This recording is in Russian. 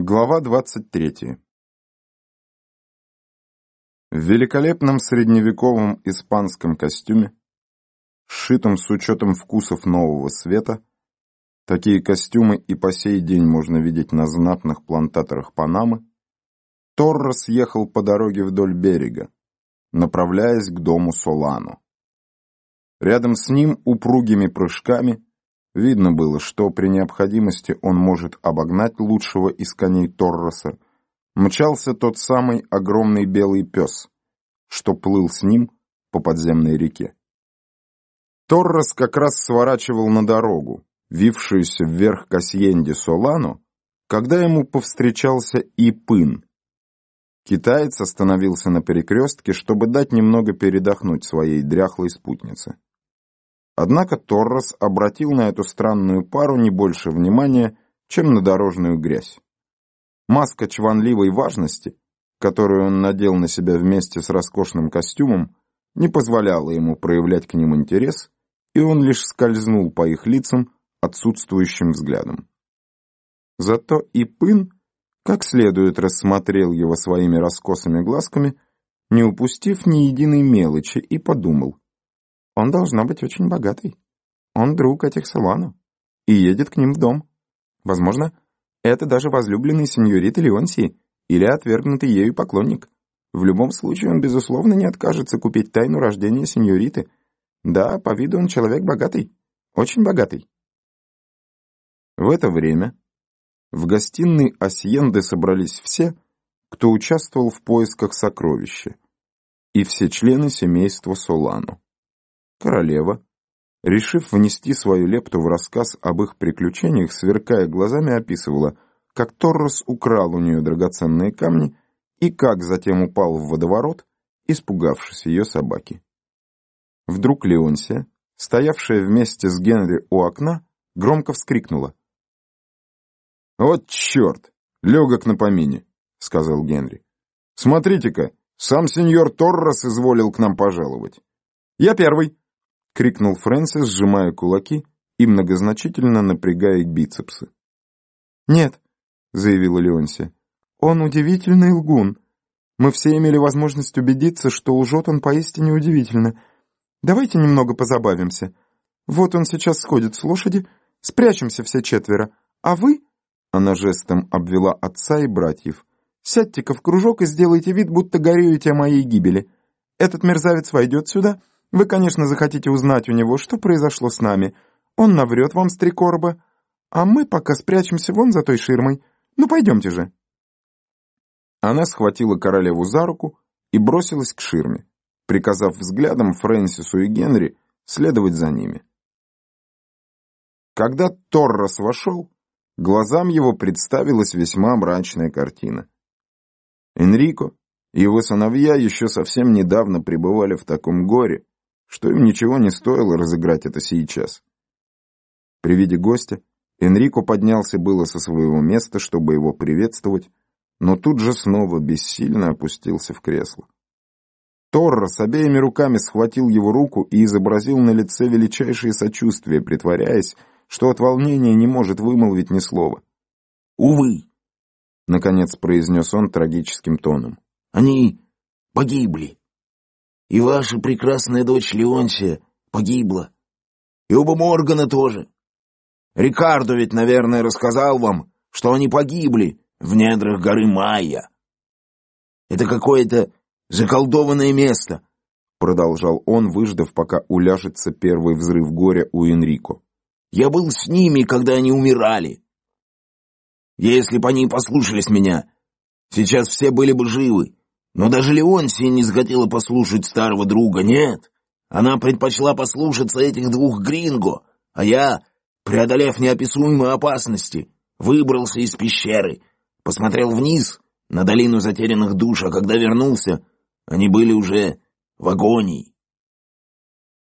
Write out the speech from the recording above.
Глава 23 В великолепном средневековом испанском костюме, сшитом с учетом вкусов нового света, такие костюмы и по сей день можно видеть на знатных плантаторах Панамы, Торрес ехал по дороге вдоль берега, направляясь к дому Солану. Рядом с ним упругими прыжками Видно было, что при необходимости он может обогнать лучшего из коней Торроса. Мчался тот самый огромный белый пес, что плыл с ним по подземной реке. Торрос как раз сворачивал на дорогу, вившуюся вверх к Асьенде Солану, когда ему повстречался Ипын. Китаец остановился на перекрестке, чтобы дать немного передохнуть своей дряхлой спутнице. Однако Торрес обратил на эту странную пару не больше внимания, чем на дорожную грязь. Маска чванливой важности, которую он надел на себя вместе с роскошным костюмом, не позволяла ему проявлять к ним интерес, и он лишь скользнул по их лицам отсутствующим взглядом. Зато и Пын как следует рассмотрел его своими раскосыми глазками, не упустив ни единой мелочи, и подумал — он должна быть очень богатый. Он друг этих Солану и едет к ним в дом. Возможно, это даже возлюбленный сеньориты Леонсии или отвергнутый ею поклонник. В любом случае он, безусловно, не откажется купить тайну рождения сеньориты. Да, по виду он человек богатый, очень богатый. В это время в гостиной Асьенды собрались все, кто участвовал в поисках сокровища, и все члены семейства Солану. Королева, решив внести свою лепту в рассказ об их приключениях, сверкая глазами, описывала, как Торрос украл у нее драгоценные камни и как затем упал в водоворот, испугавшись ее собаки. Вдруг Леонсия, стоявшая вместе с Генри у окна, громко вскрикнула. «Вот черт! Легок на помине!» — сказал Генри. «Смотрите-ка, сам сеньор Торрос изволил к нам пожаловать. Я первый!» — крикнул Фрэнсис, сжимая кулаки и многозначительно напрягая бицепсы. «Нет», — заявила Леонсия, — «он удивительный лгун. Мы все имели возможность убедиться, что лжет он поистине удивительно. Давайте немного позабавимся. Вот он сейчас сходит с лошади, спрячемся все четверо, а вы...» Она жестом обвела отца и братьев. «Сядьте-ка в кружок и сделайте вид, будто горюете о моей гибели. Этот мерзавец войдет сюда...» Вы, конечно, захотите узнать у него, что произошло с нами. Он наврет вам с три короба, а мы пока спрячемся вон за той ширмой. Ну, пойдемте же». Она схватила королеву за руку и бросилась к ширме, приказав взглядом Фрэнсису и Генри следовать за ними. Когда Торрос вошел, глазам его представилась весьма мрачная картина. Энрико и его сыновья еще совсем недавно пребывали в таком горе, что им ничего не стоило разыграть это сейчас. При виде гостя Энрико поднялся было со своего места, чтобы его приветствовать, но тут же снова бессильно опустился в кресло. Торро с обеими руками схватил его руку и изобразил на лице величайшее сочувствие, притворяясь, что от волнения не может вымолвить ни слова. «Увы», — наконец произнес он трагическим тоном, — «они погибли». И ваша прекрасная дочь Леонсия погибла. И оба Моргана тоже. Рикардо ведь, наверное, рассказал вам, что они погибли в недрах горы Майя. Это какое-то заколдованное место, продолжал он, выждав, пока уляжется первый взрыв горя у Энрико. Я был с ними, когда они умирали. Если бы они послушались меня, сейчас все были бы живы. Но даже Леонсия не захотела послушать старого друга, нет. Она предпочла послушаться этих двух гринго, а я, преодолев неописуемые опасности, выбрался из пещеры, посмотрел вниз на долину затерянных душ, а когда вернулся, они были уже в агонии.